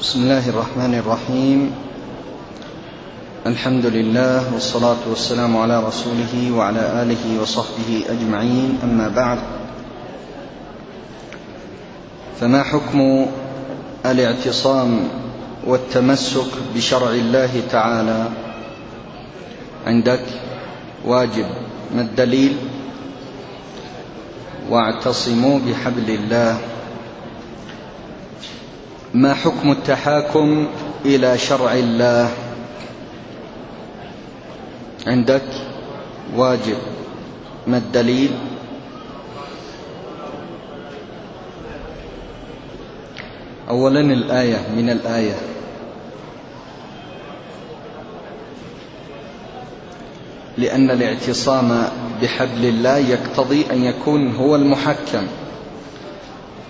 بسم الله الرحمن الرحيم. الحمد لله والصلاة والسلام على رسوله وعلى آله وصحبه أجمعين. أما بعد فما حكم الاعتصام والتمسك بشرع الله تعالى؟ عندك واجب. ما الدليل؟ واعتصموا بحبل الله. ما حكم التحاكم إلى شرع الله؟ عندك واجب. ما الدليل؟ اولا الآية من الآية. لأن الاعتصام بحبل الله يقتضي أن يكون هو المحكم.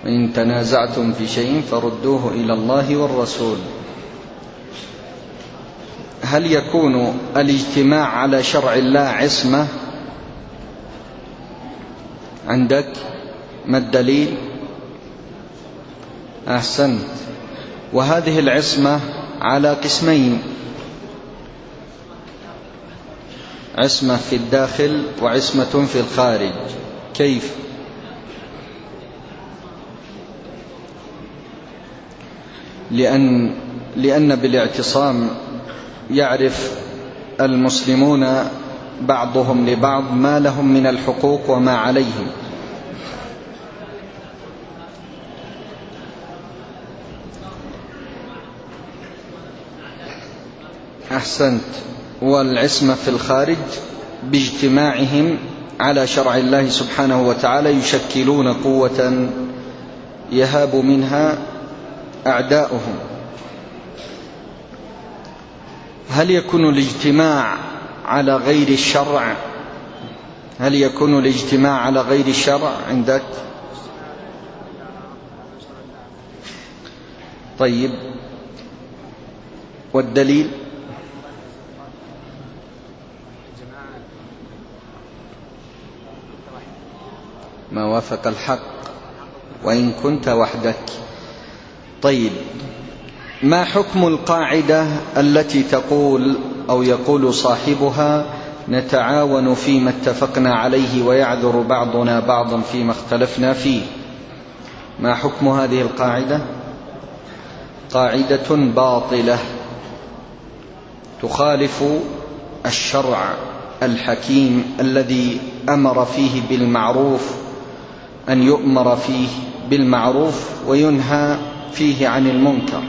وإن تنازعتم في شيء فردوه إلى الله والرسول. هل يكون الاجتماع على شرع الله عصمة؟ عندك؟ ما الدليل؟ أحسنت. وهذه العصمة على قسمين. عصمة في الداخل وعصمة في الخارج. كيف؟ لأن لأن بالاعتصام يعرف المسلمون بعضهم لبعض ما لهم من الحقوق وما عليهم. أحسنت. والعصمة في الخارج باجتماعهم على شرع الله سبحانه وتعالى يشكلون قوة يهاب منها أعداؤهم. هل يكون الاجتماع على غير الشرع؟ هل يكون الاجتماع على غير الشرع عندك؟ طيب. والدليل؟ ما وافق الحق. وإن كنت وحدك. طيب ما حكم القاعدة التي تقول أو يقول صاحبها نتعاون فيما اتفقنا عليه ويعذر بعضنا بعضا فيما اختلفنا فيه؟ ما حكم هذه القاعدة؟ قاعدة باطلة تخالف الشرع الحكيم الذي أمر فيه بالمعروف أن يؤمر فيه بالمعروف وينهى فيه عن المنكر.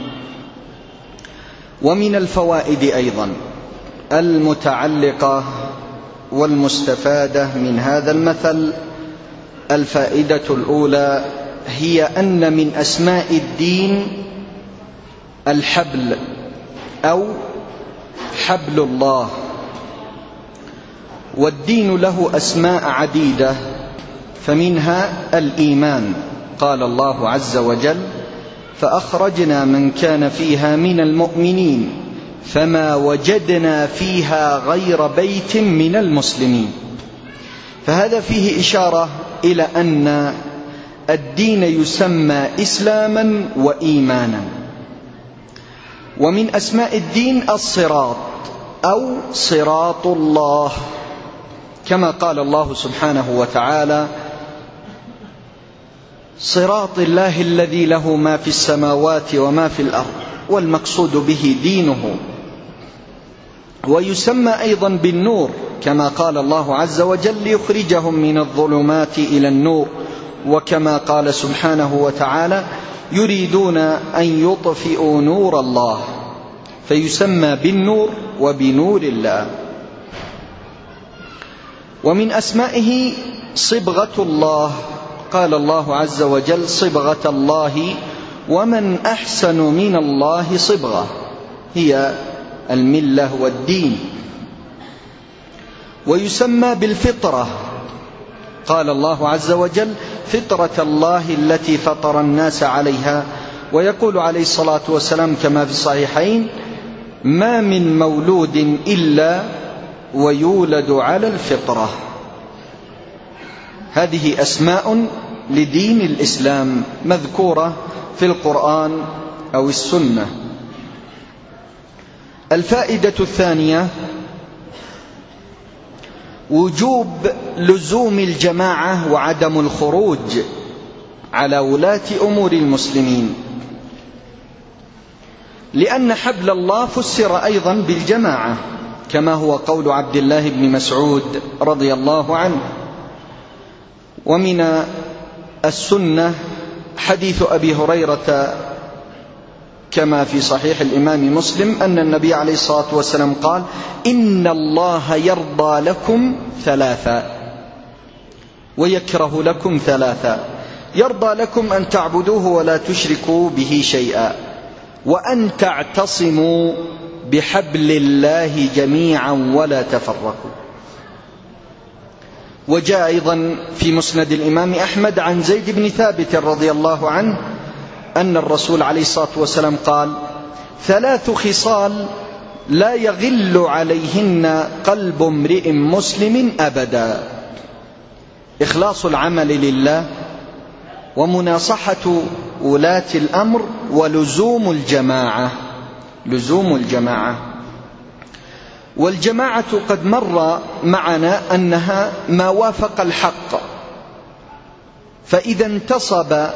ومن الفوائد أيضا المتعلقة والمستفادة من هذا المثل. الفائدة الأولى هي أن من أسماء الدين الحبل أو حبل الله. والدين له أسماء عديدة فمنها الإيمان. قال الله عز وجل فأخرجنا من كان فيها من المؤمنين فما وجدنا فيها غير بيت من المسلمين. فهذا فيه إشارة إلى أن الدين يسمى إسلاما وإيمانا. ومن أسماء الدين الصراط أو صراط الله. كما قال الله سبحانه وتعالى صراط الله الذي له ما في السماوات وما في الأرض والمقصود به دينه. ويسمى أيضا بالنور كما قال الله عز وجل ليخرجهم من الظلمات إلى النور. وكما قال سبحانه وتعالى يريدون أن يطفئوا نور الله. فيسمى بالنور وبنور الله. ومن أسمائه صبغة الله. قال الله عز وجل صبغة الله ومن أحسن من الله صبغة هي الملة والدين. ويسمى بالفطرة. قال الله عز وجل فطرة الله التي فطر الناس عليها. ويقول عليه الصلاة والسلام كما في الصحيحين ما من مولود إلا ويولد على الفطرة. هذه أسماء لدين الإسلام مذكورة في القرآن أو السنة. الفائدة الثانية وجوب لزوم الجماعة وعدم الخروج على ولاة أمور المسلمين. لأن حبل الله فسر أيضا بالجماعة كما هو قول عبد الله بن مسعود رضي الله عنه. ومن السنة حديث أبي هريرة كما في صحيح الإمام مسلم أن النبي عليه الصلاة والسلام قال إن الله يرضى لكم ثلاثا ويكره لكم ثلاثا. يرضى لكم أن تعبدوه ولا تشركوا به شيئا وأن تعتصموا بحبل الله جميعا ولا تفرقوا. وجاء أيضا في مسند الإمام أحمد عن زيد بن ثابت رضي الله عنه أن الرسول عليه الصلاة والسلام قال ثلاث خصال لا يغل عليهن قلب امرئ مسلم أبدا. إخلاص العمل لله ومناصحة ولاة الأمر ولزوم الجماعة لزوم الجماعة. والجماعة قد مر معنا أنها ما وافق الحق. فإذا انتصب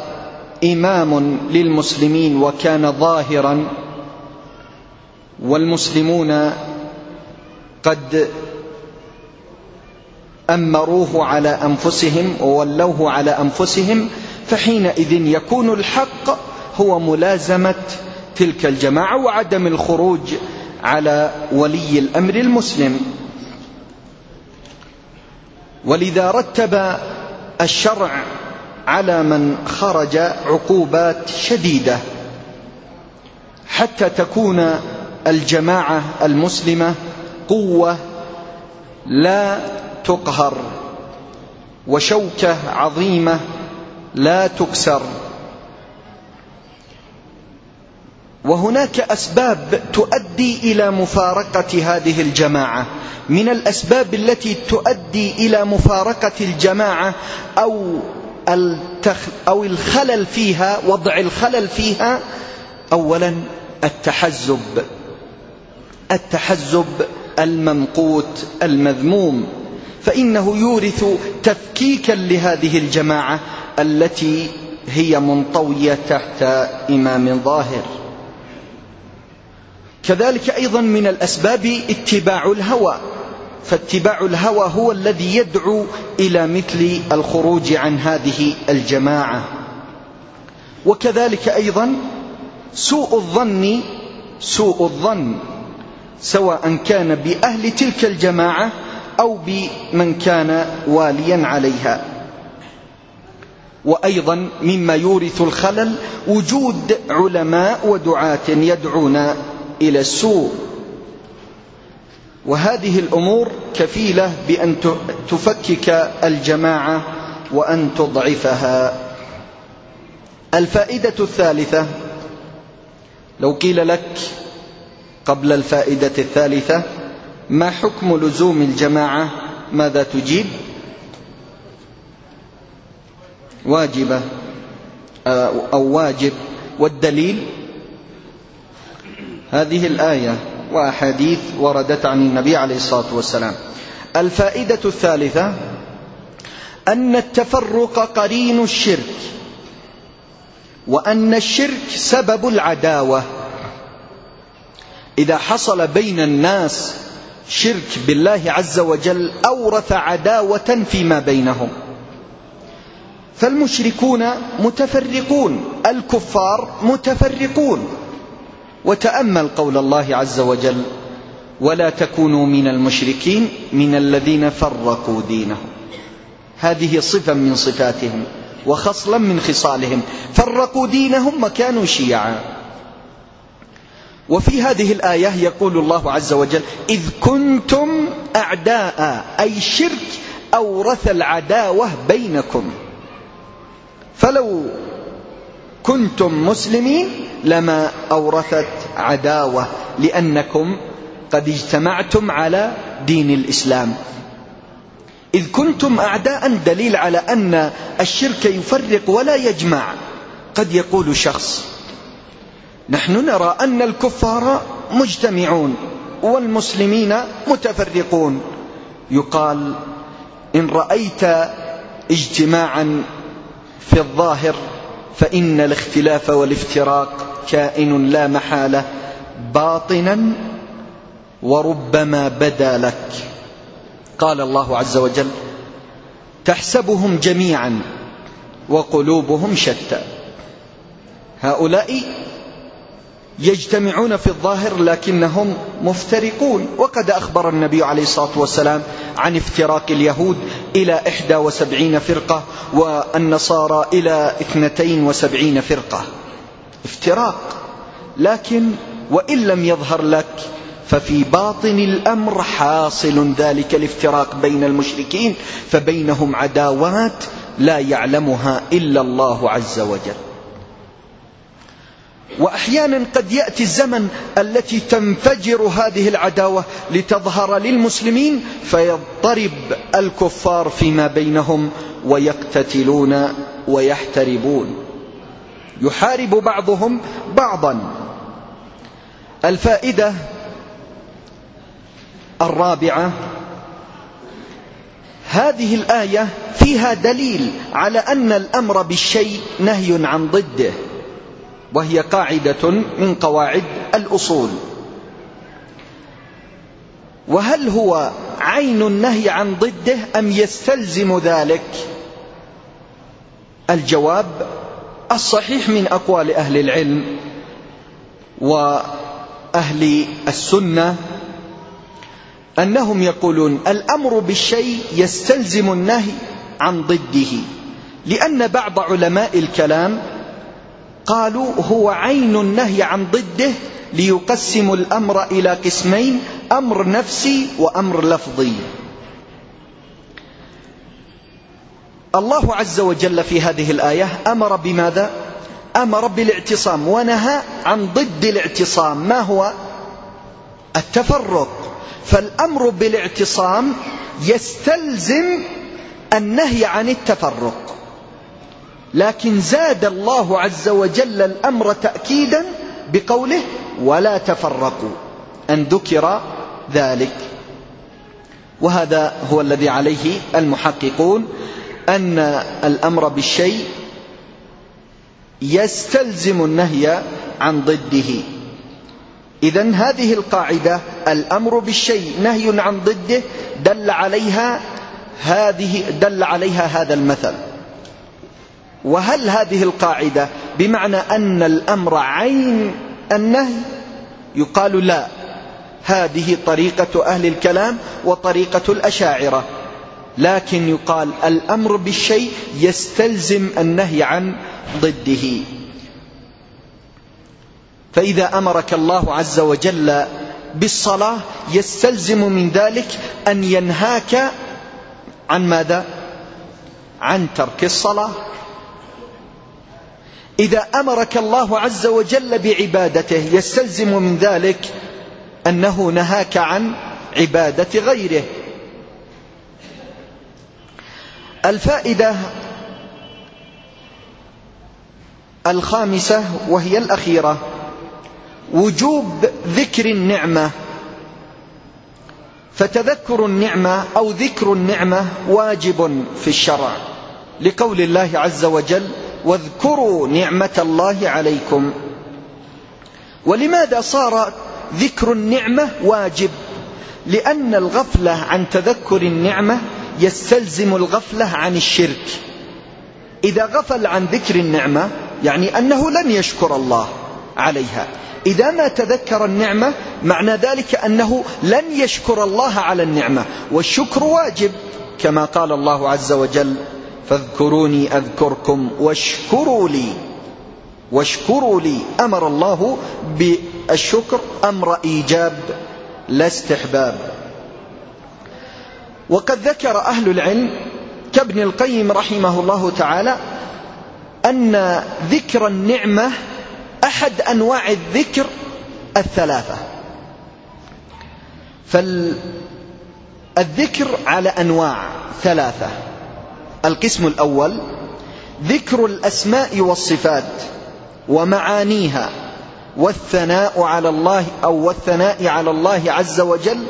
إمام للمسلمين وكان ظاهرا والمسلمون قد أمروه على أنفسهم وولوه على أنفسهم فحينئذ يكون الحق هو ملازمة تلك الجماعة وعدم الخروج على ولي الأمر المسلم. ولذا رتب الشرع على من خرج عقوبات شديدة حتى تكون الجماعة المسلمة قوة لا تقهر وشوكة عظيمة لا تكسر. وهناك أسباب تؤدي إلى مفارقة هذه الجماعة. من الأسباب التي تؤدي إلى مفارقة الجماعة أو أو الخلل فيها وضع الخلل فيها أولا التحزب. التحزب الممقوت المذموم. فإنه يورث تفكيكا لهذه الجماعة التي هي منطوية تحت إمام ظاهر. كذلك أيضا من الأسباب اتباع الهوى. فاتباع الهوى هو الذي يدعو إلى مثل الخروج عن هذه الجماعة. وكذلك أيضا سوء الظن سوء الظن سواء كان بأهل تلك الجماعة أو بمن كان واليا عليها. وأيضا مما يورث الخلل وجود علماء ودعاة يدعون إلى السوء. وهذه الأمور كفيلة بأن تفكك الجماعة وأن تضعفها. الفائدة الثالثة لو قيل لك قبل الفائدة الثالثة ما حكم لزوم الجماعة؟ ماذا تجيب؟ واجبة أو واجب. والدليل؟ هذه الآية وأحاديث وردت عن النبي عليه الصلاة والسلام. الفائدة الثالثة أن التفرق قرين الشرك وأن الشرك سبب العداوة. إذا حصل بين الناس شرك بالله عز وجل أورث عداوة فيما بينهم. فالمشركون متفرقون الكفار متفرقون. وتأمل قول الله عز وجل ولا تكونوا من المشركين من الذين فرقوا دينهم. هذه صفة من صفاتهم وخصلا من خصالهم. فرقوا دينهم وكانوا شيعا. وفي هذه الآية يقول الله عز وجل إذ كنتم أعداء أي الشرك أورث العداوة بينكم. فلو كنتم مسلمين لما أورثت عداوة لأنكم قد اجتمعتم على دين الإسلام. إذ كنتم أعداء دليل على أن الشرك يفرق ولا يجمع. قد يقول شخص نحن نرى أن الكفار مجتمعون والمسلمين متفرقون. يقال إن رأيت اجتماعا في الظاهر فإن الاختلاف والافتراق كائن لا محالة باطنا وربما بدا لك. قال الله عز وجل تحسبهم جميعا وقلوبهم شتى. هؤلاء يجتمعون في الظاهر لكنهم مفترقون. وقد أخبر النبي عليه الصلاة والسلام عن افتراق اليهود إلى إحدى وسبعين فرقة والنصارى إلى اثنتين وسبعين فرقة. افتراق. لكن وإن لم يظهر لك ففي باطن الأمر حاصل ذلك الافتراق بين المشركين فبينهم عداوات لا يعلمها إلا الله عز وجل. وأحيانا قد يأتي الزمن التي تنفجر هذه العداوة لتظهر للمسلمين فيضطرب الكفار فيما بينهم ويقتتلون ويحتربون. يحارب بعضهم بعضا. الفائدة الرابعة هذه الآية فيها دليل على أن الأمر بالشيء نهي عن ضده وهي قاعدة من قواعد الأصول. وهل هو عين النهي عن ضده أم يستلزم ذلك؟ الجواب الصحيح من أقوال أهل العلم وأهل السنة أنهم يقولون الأمر بالشيء يستلزم النهي عن ضده لأن بعض علماء الكلام قالوا هو عين النهي عن ضده ليقسم الأمر إلى قسمين أمر نفسي وأمر لفظي. الله عز وجل في هذه الآية أمر بماذا؟ أمر بالاعتصام ونهى عن ضد الاعتصام. ما هو؟ التفرق. فالأمر بالاعتصام يستلزم النهي عن التفرق. لكن زاد الله عز وجل الأمر تأكيدا بقوله ولا تفرقوا أن ذكر ذلك. وهذا هو الذي عليه المحققون. أن الأمر بالشيء يستلزم النهي عن ضده. إذا هذه القاعدة الأمر بالشيء نهي عن ضده دل عليها هذه دل عليها هذا المثل. وهل هذه القاعدة بمعنى أن الأمر عين النهي؟ يقال لا. هذه طريقة أهل الكلام وطريقة الأشاعرة. لكن يقال الأمر بالشيء يستلزم النهي عن ضده. فإذا أمرك الله عز وجل بالصلاة يستلزم من ذلك أن ينهاك عن ماذا؟ عن ترك الصلاة. إذا أمرك الله عز وجل بعبادته يستلزم من ذلك أنه نهاك عن عبادة غيره. الفائدة الخامسة وهي الأخيرة. وجوب ذكر النعمة. فتذكر النعمة أو ذكر النعمة واجب في الشرع. لقول الله عز وجل واذكروا نعمة الله عليكم. ولماذا صار ذكر النعمة واجب؟ لأن الغفلة عن تذكر النعمة يستلزم الغفلة عن الشرك. إذا غفل عن ذكر النعمة يعني أنه لن يشكر الله عليها. إذا ما تذكر النعمة معنى ذلك أنه لن يشكر الله على النعمة. والشكر واجب كما قال الله عز وجل فاذكروني أذكركم واشكروا لي. واشكروا لي. أمر الله بالشكر أمر إيجاب لا استحباب. وقد ذكر أهل العلم كابن القيم رحمه الله تعالى أن ذكر النعمة أحد أنواع الذكر الثلاثة. فالذكر على أنواع ثلاثة. القسم الأول ذكر الأسماء والصفات ومعانيها والثناء على الله أو والثناء على الله عز وجل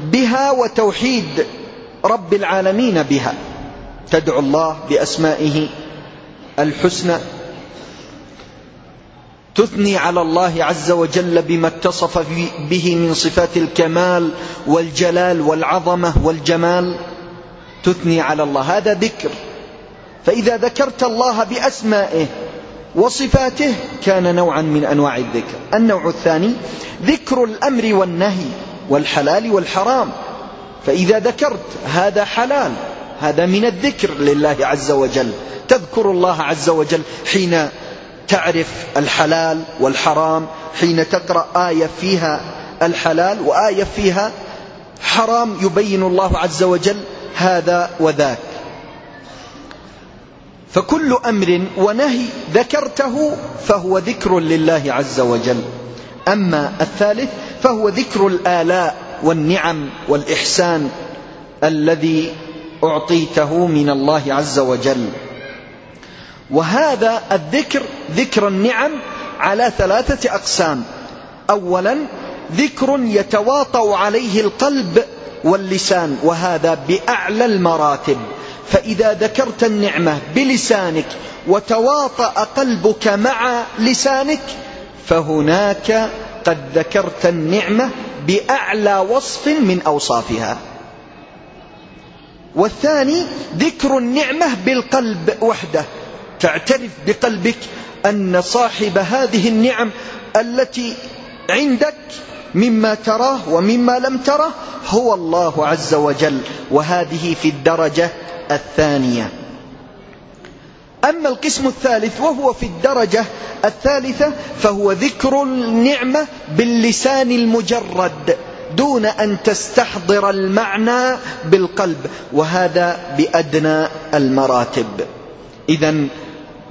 بها وتوحيد رب العالمين بها. تدعو الله بأسمائه الحسنى. تثني على الله عز وجل بما اتصف به من صفات الكمال والجلال والعظمة والجمال. تثني على الله. هذا ذكر. فإذا ذكرت الله بأسمائه وصفاته كان نوعا من أنواع الذكر. النوع الثاني ذكر الأمر والنهي والحلال والحرام. فإذا ذكرت هذا حلال هذا من الذكر لله عز وجل. تذكر الله عز وجل حين تعرف الحلال والحرام حين تقرأ آية فيها الحلال وآية فيها حرام يبين الله عز وجل هذا وذاك. فكل أمر ونهي ذكرته فهو ذكر لله عز وجل. أما الثالث فهو ذكر الآلاء والنعم والإحسان الذي أعطيته من الله عز وجل. وهذا الذكر ذكر النعم على ثلاثة أقسام. أولا ذكر يتواطأ عليه القلب واللسان وهذا بأعلى المراتب. فإذا ذكرت النعمة بلسانك وتواطأ قلبك مع لسانك فهناك قد ذكرت النعمة بأعلى وصف من أوصافها. والثاني ذكر النعمة بالقلب وحده. تعترف بقلبك أن صاحب هذه النعم التي عندك مما تراه ومما لم تره هو الله عز وجل وهذه في الدرجة الثانية. أما القسم الثالث وهو في الدرجة الثالثة فهو ذكر النعمة باللسان المجرد دون أن تستحضر المعنى بالقلب وهذا بأدنى المراتب. إذا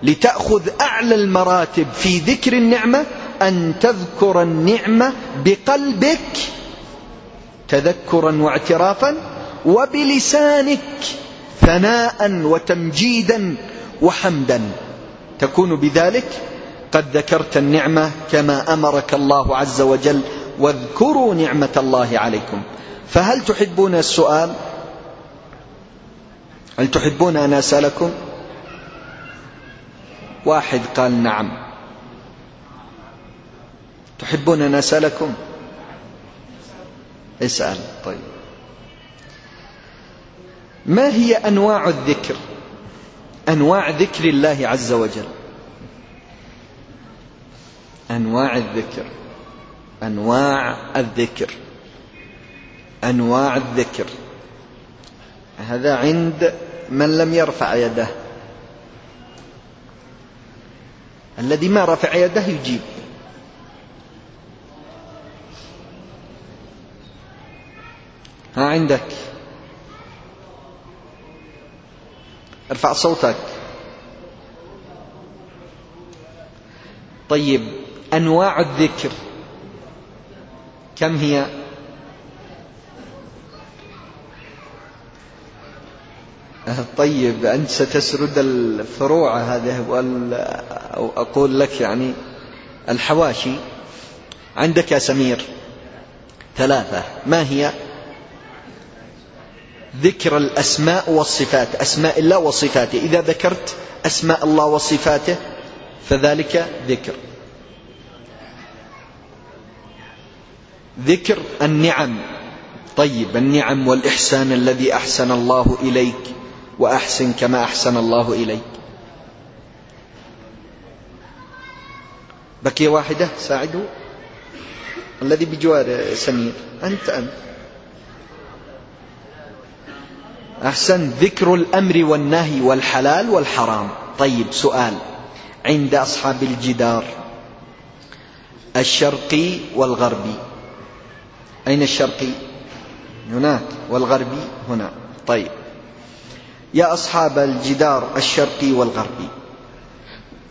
لتأخذ أعلى المراتب في ذكر النعمة أن تذكر النعمة بقلبك تذكرا واعترافا وبلسانك ثناء وتمجيدا وحمدا. تكون بذلك قد ذكرت النعمة كما أمرك الله عز وجل واذكروا نعمة الله عليكم. فهل تحبون السؤال؟ هل تحبون أن أسألكم؟ واحد قال نعم. تحبون أن أسألكم؟ اسأل. طيب. ما هي أنواع الذكر؟ أنواع ذكر الله عز وجل. أنواع الذكر. أنواع الذكر. أنواع الذكر. هذا عند من لم يرفع يده. الذي ما رفع يده يجيب. ها عندك. ارفع صوتك. طيب أنواع الذكر. كم هي؟ طيب أنت ستسرد الفروع هذه أو أقول لك يعني الحواشي. عندك يا سمير؟ ثلاثة. ما هي؟ ذكر الأسماء والصفات أسماء الله وصفاته. إذا ذكرت أسماء الله وصفاته فذلك ذكر. ذكر النعم. طيب النعم والإحسان الذي أحسن الله إليك وأحسن كما أحسن الله إليك. بقي واحدة ساعده. الذي بجوار سمير. أنت أنت. أحسن ذكر الأمر والنهي والحلال والحرام. طيب سؤال. عند أصحاب الجدار الشرقي والغربي. أين الشرقي؟ هناك. والغربي هنا. طيب. يا أصحاب الجدار الشرقي والغربي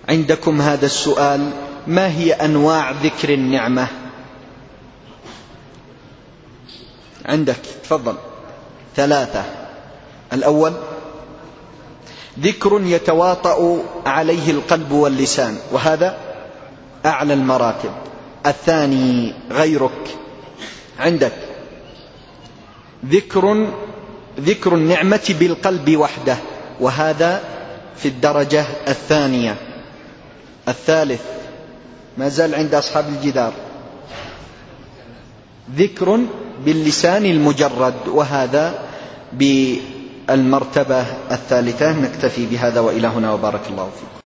عندكم هذا السؤال. ما هي أنواع ذكر النعمة؟ عندك. تفضل. ثلاثة. الأول ذكر يتواطأ عليه القلب واللسان وهذا أعلى المراتب. الثاني غيرك عندك. ذكر ذكر النعمة بالقلب وحده وهذا في الدرجة الثانية. الثالث ما زال عند أصحاب الجدار. ذكر باللسان المجرد وهذا بالمرتبة الثالثة نكتفي بهذا وإلى هنا وبارك الله فيكم.